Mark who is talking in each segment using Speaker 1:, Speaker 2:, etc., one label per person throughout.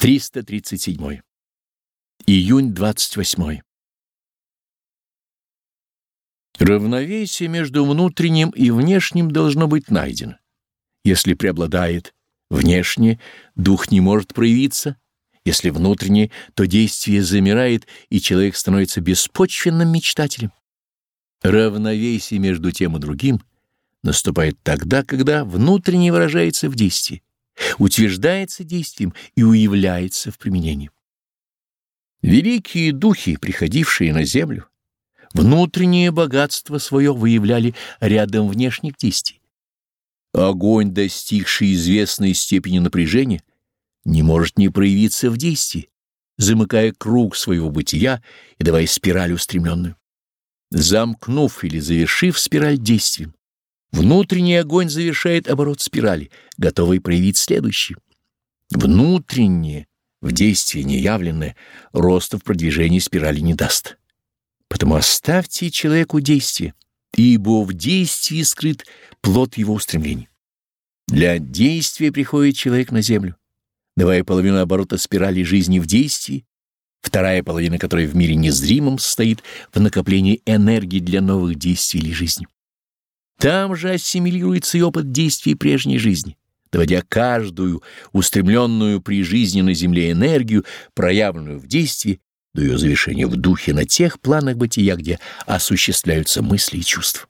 Speaker 1: 337. Июнь 28. Равновесие между внутренним и внешним должно быть найдено. Если преобладает внешнее, дух не может проявиться. Если внутреннее, то действие замирает, и человек становится беспочвенным мечтателем. Равновесие между тем и другим наступает тогда, когда внутреннее выражается в действии, утверждается действием и уявляется в применении. Великие духи, приходившие на землю, внутреннее богатство свое выявляли рядом внешних действий. Огонь, достигший известной степени напряжения, не может не проявиться в действии, замыкая круг своего бытия и давая спираль устремленную. Замкнув или завершив спираль действием, внутренний огонь завершает оборот спирали, готовый проявить следующий. Внутреннее, в действии неявленное, роста в продвижении спирали не даст. Потому оставьте человеку действие, ибо в действии скрыт плод его устремлений. Для действия приходит человек на землю, давая половину оборота спирали жизни в действии, вторая половина которой в мире незримом состоит в накоплении энергии для новых действий или жизни. Там же ассимилируется и опыт действий прежней жизни, доводя каждую устремленную при жизни на земле энергию, проявленную в действии, до ее завершения в духе на тех планах бытия, где осуществляются мысли и чувства.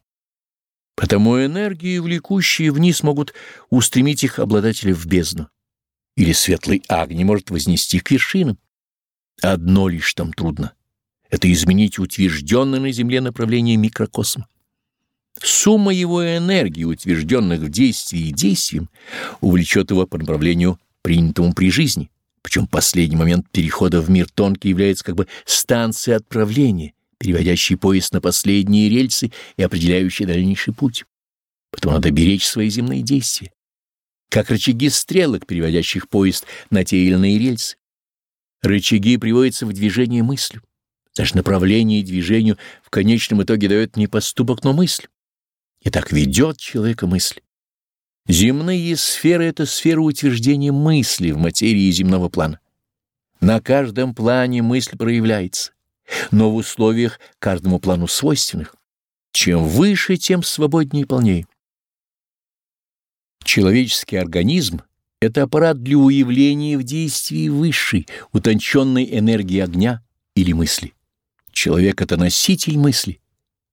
Speaker 1: Потому энергии, влекущие вниз, могут устремить их обладателя в бездну, или светлый огонь может вознести к вершинам. Одно лишь там трудно — это изменить утвержденное на Земле направление микрокосма. Сумма его энергии, утвержденных в действии и действием, увлечет его по направлению, принятому при жизни — причем последний момент перехода в мир тонкий является как бы станцией отправления, переводящей поезд на последние рельсы и определяющей дальнейший путь. Поэтому надо беречь свои земные действия, как рычаги стрелок, переводящих поезд на те или иные рельсы. Рычаги приводятся в движение мыслью. Даже направление движению в конечном итоге дает не поступок, но мысль. И так ведет человека мысль. Земные сферы — это сфера утверждения мысли в материи земного плана. На каждом плане мысль проявляется, но в условиях каждому плану свойственных. Чем выше, тем свободнее и полнее. Человеческий организм — это аппарат для уявления в действии высшей, утонченной энергии огня или мысли. Человек — это носитель мысли.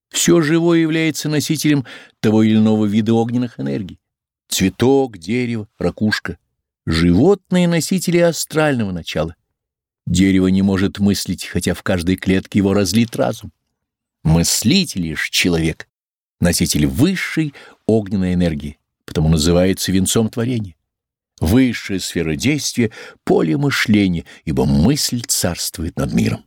Speaker 1: Все живое является носителем того или иного вида огненных энергий цветок, дерево, ракушка. Животные — носители астрального начала. Дерево не может мыслить, хотя в каждой клетке его разлит разум. Мыслитель лишь человек, носитель высшей огненной энергии, потому называется венцом творения. Высшая сфера действия — поле мышления, ибо мысль царствует над миром.